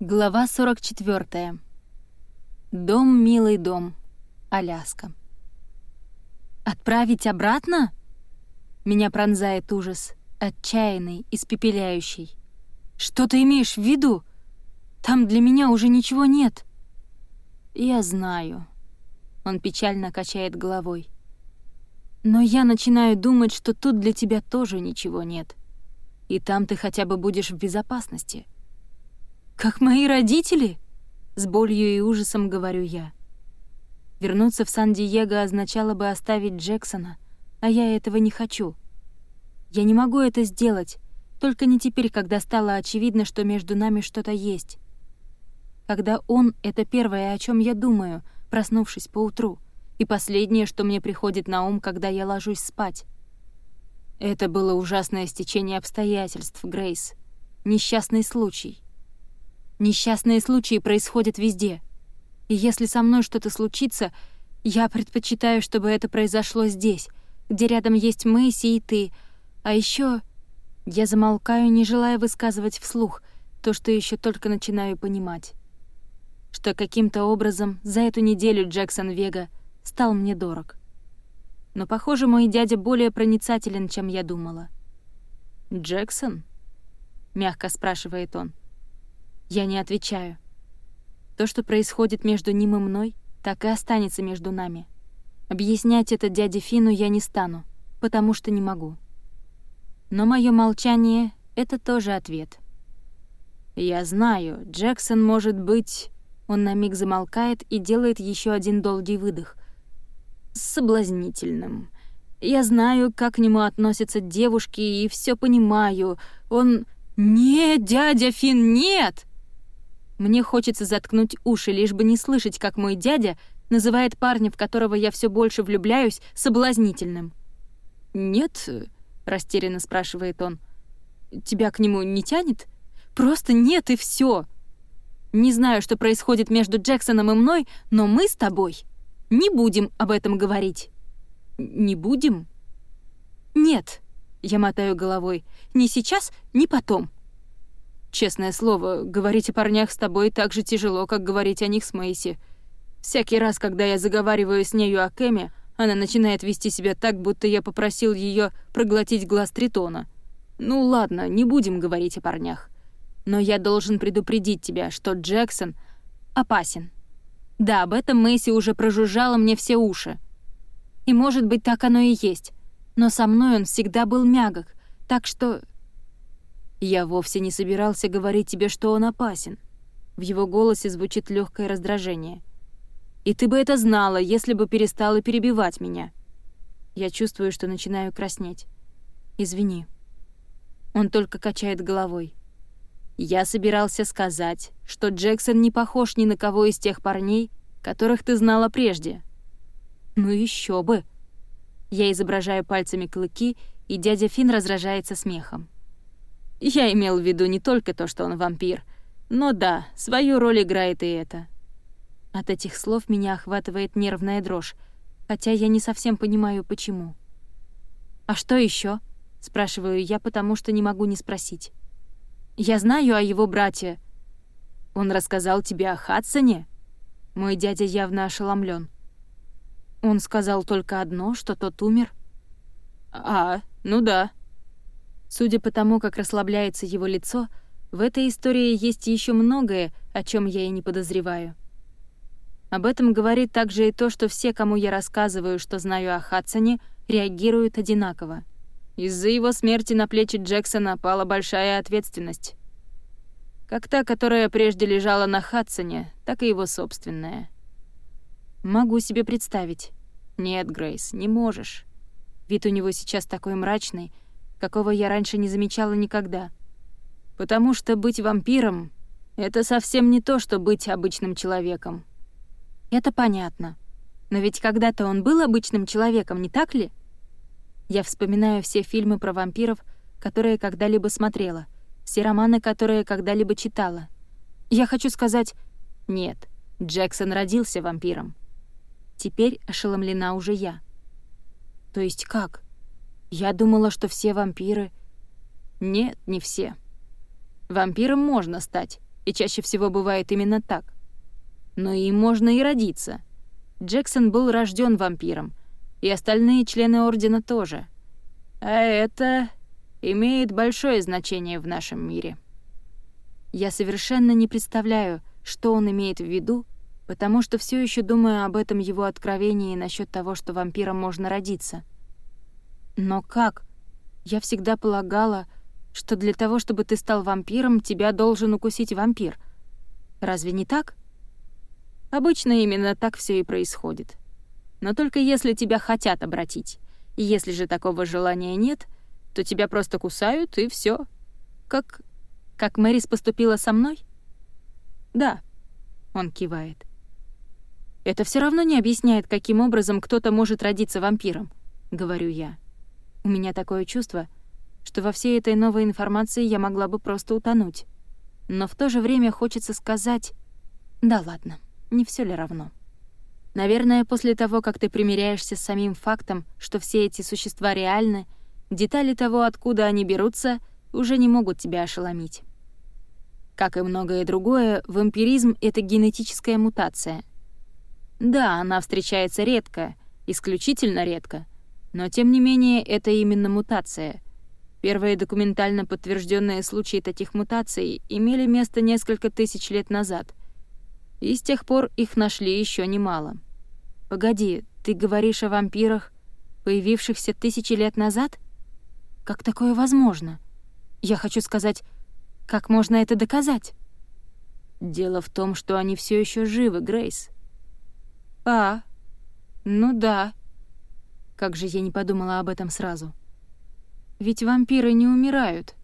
Глава 44. Дом, милый дом. Аляска. «Отправить обратно?» Меня пронзает ужас, отчаянный, испепеляющий. «Что ты имеешь в виду? Там для меня уже ничего нет». «Я знаю». Он печально качает головой. «Но я начинаю думать, что тут для тебя тоже ничего нет. И там ты хотя бы будешь в безопасности». «Как мои родители?» — с болью и ужасом говорю я. Вернуться в Сан-Диего означало бы оставить Джексона, а я этого не хочу. Я не могу это сделать, только не теперь, когда стало очевидно, что между нами что-то есть. Когда он — это первое, о чем я думаю, проснувшись поутру, и последнее, что мне приходит на ум, когда я ложусь спать. Это было ужасное стечение обстоятельств, Грейс. Несчастный случай. Несчастные случаи происходят везде. И если со мной что-то случится, я предпочитаю, чтобы это произошло здесь, где рядом есть Мэйси и ты. А еще я замолкаю, не желая высказывать вслух то, что еще только начинаю понимать. Что каким-то образом за эту неделю Джексон Вега стал мне дорог. Но, похоже, мой дядя более проницателен, чем я думала. «Джексон?» — мягко спрашивает он. Я не отвечаю. То, что происходит между ним и мной, так и останется между нами. Объяснять это дяде Фину я не стану, потому что не могу. Но мое молчание — это тоже ответ. Я знаю, Джексон может быть... Он на миг замолкает и делает еще один долгий выдох. Соблазнительным. Я знаю, как к нему относятся девушки, и все понимаю. Он... «Нет, дядя Фин, нет!» Мне хочется заткнуть уши, лишь бы не слышать, как мой дядя называет парня, в которого я все больше влюбляюсь, соблазнительным. «Нет?» — растерянно спрашивает он. «Тебя к нему не тянет? Просто нет, и все. Не знаю, что происходит между Джексоном и мной, но мы с тобой не будем об этом говорить». «Не будем?» «Нет», — я мотаю головой, — «ни сейчас, ни потом». Честное слово, говорить о парнях с тобой так же тяжело, как говорить о них с Мэйси. Всякий раз, когда я заговариваю с нею о Кэме, она начинает вести себя так, будто я попросил ее проглотить глаз тритона. Ну ладно, не будем говорить о парнях. Но я должен предупредить тебя, что Джексон опасен. Да, об этом Мэйси уже прожужжала мне все уши. И может быть, так оно и есть. Но со мной он всегда был мягок, так что «Я вовсе не собирался говорить тебе, что он опасен». В его голосе звучит легкое раздражение. «И ты бы это знала, если бы перестала перебивать меня». Я чувствую, что начинаю краснеть. «Извини». Он только качает головой. «Я собирался сказать, что Джексон не похож ни на кого из тех парней, которых ты знала прежде». «Ну еще бы!» Я изображаю пальцами клыки, и дядя Фин разражается смехом. Я имел в виду не только то, что он вампир, но да, свою роль играет и это. От этих слов меня охватывает нервная дрожь, хотя я не совсем понимаю, почему. «А что еще? спрашиваю я, потому что не могу не спросить. «Я знаю о его брате». «Он рассказал тебе о Хадсоне?» Мой дядя явно ошеломлен. Он сказал только одно, что тот умер. «А, ну да», Судя по тому, как расслабляется его лицо, в этой истории есть еще многое, о чем я и не подозреваю. Об этом говорит также и то, что все, кому я рассказываю, что знаю о Хадсоне, реагируют одинаково. Из-за его смерти на плечи Джексона пала большая ответственность. Как та, которая прежде лежала на Хадсоне, так и его собственная. Могу себе представить. Нет, Грейс, не можешь. Вид у него сейчас такой мрачный — какого я раньше не замечала никогда. Потому что быть вампиром — это совсем не то, что быть обычным человеком. Это понятно. Но ведь когда-то он был обычным человеком, не так ли? Я вспоминаю все фильмы про вампиров, которые когда-либо смотрела, все романы, которые когда-либо читала. Я хочу сказать, нет, Джексон родился вампиром. Теперь ошеломлена уже я. То есть как? Я думала, что все вампиры... Нет, не все. Вампиром можно стать, и чаще всего бывает именно так. Но им можно и родиться. Джексон был рожден вампиром, и остальные члены Ордена тоже. А это имеет большое значение в нашем мире. Я совершенно не представляю, что он имеет в виду, потому что все еще думаю об этом его откровении насчет того, что вампиром можно родиться. Но как? Я всегда полагала, что для того, чтобы ты стал вампиром, тебя должен укусить вампир. Разве не так? Обычно именно так все и происходит. Но только если тебя хотят обратить. И если же такого желания нет, то тебя просто кусают, и все. Как... как Мэрис поступила со мной? Да, он кивает. Это все равно не объясняет, каким образом кто-то может родиться вампиром, говорю я. У меня такое чувство, что во всей этой новой информации я могла бы просто утонуть. Но в то же время хочется сказать... Да ладно, не все ли равно? Наверное, после того, как ты примиряешься с самим фактом, что все эти существа реальны, детали того, откуда они берутся, уже не могут тебя ошеломить. Как и многое другое, вампиризм — это генетическая мутация. Да, она встречается редко, исключительно редко, но тем не менее это именно мутация. Первые документально подтвержденные случаи таких мутаций имели место несколько тысяч лет назад, и с тех пор их нашли еще немало. Погоди, ты говоришь о вампирах, появившихся тысячи лет назад? Как такое возможно? Я хочу сказать, как можно это доказать? Дело в том, что они все еще живы, Грейс. А, ну да. Как же я не подумала об этом сразу. Ведь вампиры не умирают.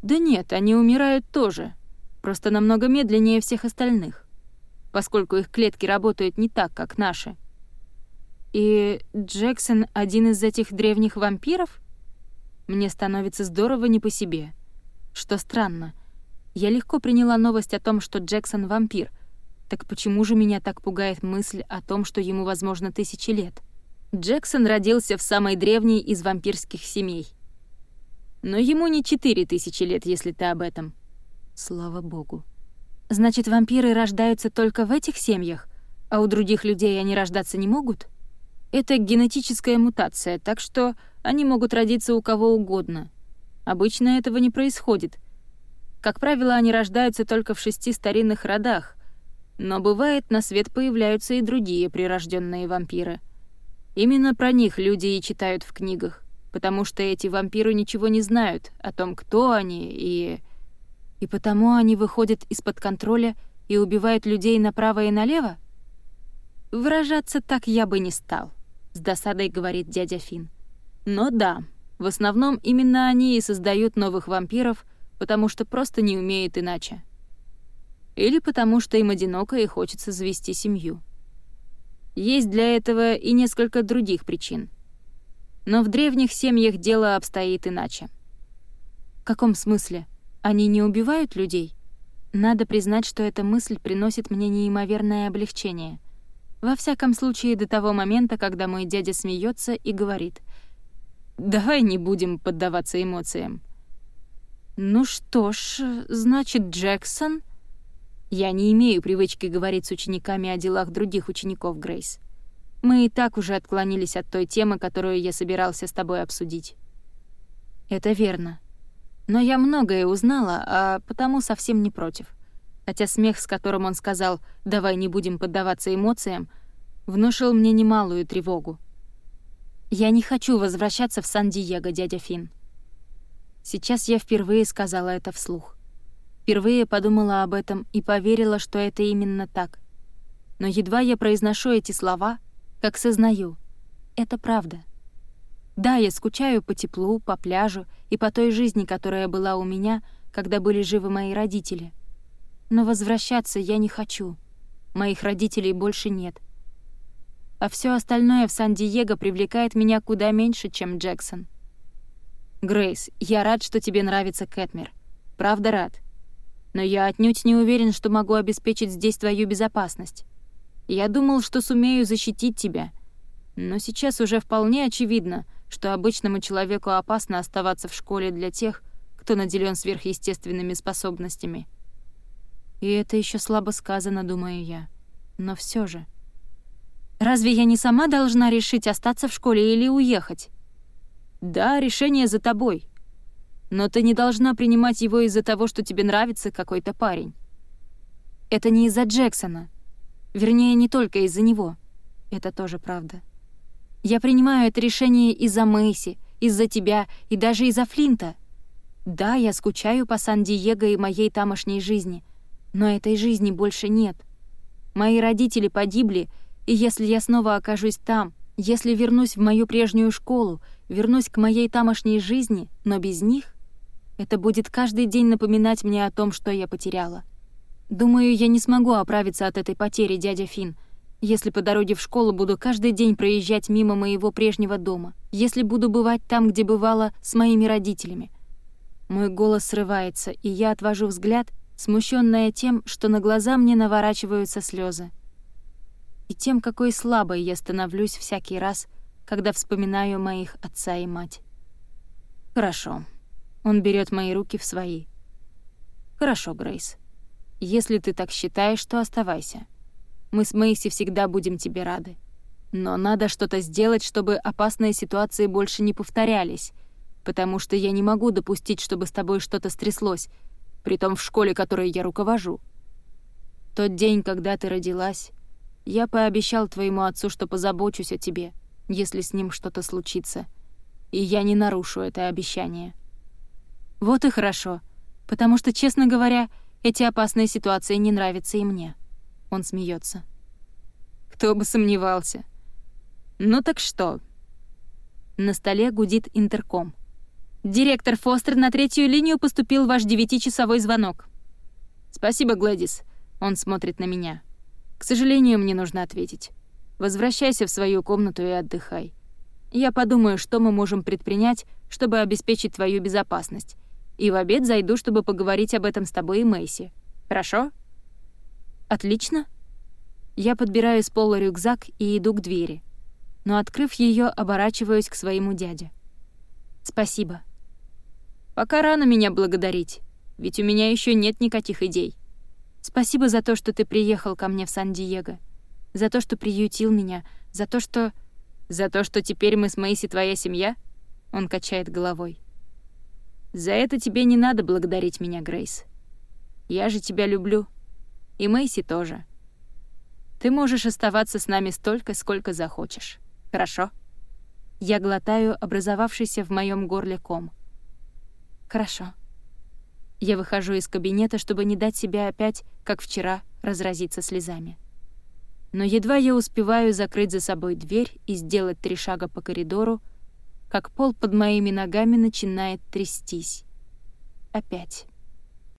Да нет, они умирают тоже, просто намного медленнее всех остальных, поскольку их клетки работают не так, как наши. И Джексон — один из этих древних вампиров? Мне становится здорово не по себе. Что странно, я легко приняла новость о том, что Джексон — вампир — так почему же меня так пугает мысль о том, что ему, возможно, тысячи лет? Джексон родился в самой древней из вампирских семей. Но ему не четыре тысячи лет, если ты об этом. Слава богу. Значит, вампиры рождаются только в этих семьях, а у других людей они рождаться не могут? Это генетическая мутация, так что они могут родиться у кого угодно. Обычно этого не происходит. Как правило, они рождаются только в шести старинных родах, но бывает, на свет появляются и другие прирожденные вампиры. Именно про них люди и читают в книгах, потому что эти вампиры ничего не знают о том, кто они, и... И потому они выходят из-под контроля и убивают людей направо и налево? Выражаться так я бы не стал, с досадой говорит дядя Фин. Но да, в основном именно они и создают новых вампиров, потому что просто не умеют иначе или потому что им одиноко и хочется завести семью. Есть для этого и несколько других причин. Но в древних семьях дело обстоит иначе. В каком смысле? Они не убивают людей? Надо признать, что эта мысль приносит мне неимоверное облегчение. Во всяком случае, до того момента, когда мой дядя смеется и говорит «Давай не будем поддаваться эмоциям». «Ну что ж, значит, Джексон...» Я не имею привычки говорить с учениками о делах других учеников, Грейс. Мы и так уже отклонились от той темы, которую я собирался с тобой обсудить. Это верно. Но я многое узнала, а потому совсем не против. Хотя смех, с которым он сказал «давай не будем поддаваться эмоциям», внушил мне немалую тревогу. Я не хочу возвращаться в Сан-Диего, дядя Фин. Сейчас я впервые сказала это вслух. Впервые подумала об этом и поверила, что это именно так. Но едва я произношу эти слова, как сознаю. Это правда. Да, я скучаю по теплу, по пляжу и по той жизни, которая была у меня, когда были живы мои родители. Но возвращаться я не хочу. Моих родителей больше нет. А все остальное в Сан-Диего привлекает меня куда меньше, чем Джексон. Грейс, я рад, что тебе нравится Кэтмер. Правда рад но я отнюдь не уверен, что могу обеспечить здесь твою безопасность. Я думал, что сумею защитить тебя, но сейчас уже вполне очевидно, что обычному человеку опасно оставаться в школе для тех, кто наделен сверхъестественными способностями. И это еще слабо сказано, думаю я. Но все же. Разве я не сама должна решить, остаться в школе или уехать? Да, решение за тобой. Но ты не должна принимать его из-за того, что тебе нравится какой-то парень. Это не из-за Джексона. Вернее, не только из-за него. Это тоже правда. Я принимаю это решение из-за Мэйси, из-за тебя и даже из-за Флинта. Да, я скучаю по Сан-Диего и моей тамошней жизни, но этой жизни больше нет. Мои родители погибли, и если я снова окажусь там, если вернусь в мою прежнюю школу, вернусь к моей тамошней жизни, но без них, это будет каждый день напоминать мне о том, что я потеряла. Думаю, я не смогу оправиться от этой потери, дядя Фин, если по дороге в школу буду каждый день проезжать мимо моего прежнего дома, если буду бывать там, где бывала с моими родителями. Мой голос срывается, и я отвожу взгляд, смущенная тем, что на глаза мне наворачиваются слезы и тем, какой слабой я становлюсь всякий раз, когда вспоминаю моих отца и мать. Хорошо. Он берет мои руки в свои. Хорошо, Грейс. Если ты так считаешь, то оставайся. Мы с Мэйси всегда будем тебе рады. Но надо что-то сделать, чтобы опасные ситуации больше не повторялись, потому что я не могу допустить, чтобы с тобой что-то стряслось, притом в школе, которой я руковожу. Тот день, когда ты родилась, я пообещал твоему отцу, что позабочусь о тебе, если с ним что-то случится. И я не нарушу это обещание. Вот и хорошо, потому что, честно говоря, эти опасные ситуации не нравятся и мне. Он смеется. Кто бы сомневался. Ну так что? На столе гудит интерком. «Директор Фостер, на третью линию поступил ваш девятичасовой звонок». «Спасибо, Глэдис». Он смотрит на меня. К сожалению, мне нужно ответить. Возвращайся в свою комнату и отдыхай. Я подумаю, что мы можем предпринять, чтобы обеспечить твою безопасность. И в обед зайду, чтобы поговорить об этом с тобой и Мэйси. Хорошо? Отлично. Я подбираю с пола рюкзак и иду к двери. Но, открыв ее, оборачиваюсь к своему дяде. Спасибо. Пока рано меня благодарить, ведь у меня еще нет никаких идей. Спасибо за то, что ты приехал ко мне в Сан-Диего. За то, что приютил меня. За то, что... За то, что теперь мы с Мэйси твоя семья? Он качает головой. За это тебе не надо благодарить меня, Грейс. Я же тебя люблю. И Мэйси тоже. Ты можешь оставаться с нами столько, сколько захочешь. Хорошо? Я глотаю образовавшийся в моем горле ком. Хорошо. Я выхожу из кабинета, чтобы не дать себе опять, как вчера, разразиться слезами. Но едва я успеваю закрыть за собой дверь и сделать три шага по коридору, как пол под моими ногами начинает трястись. Опять.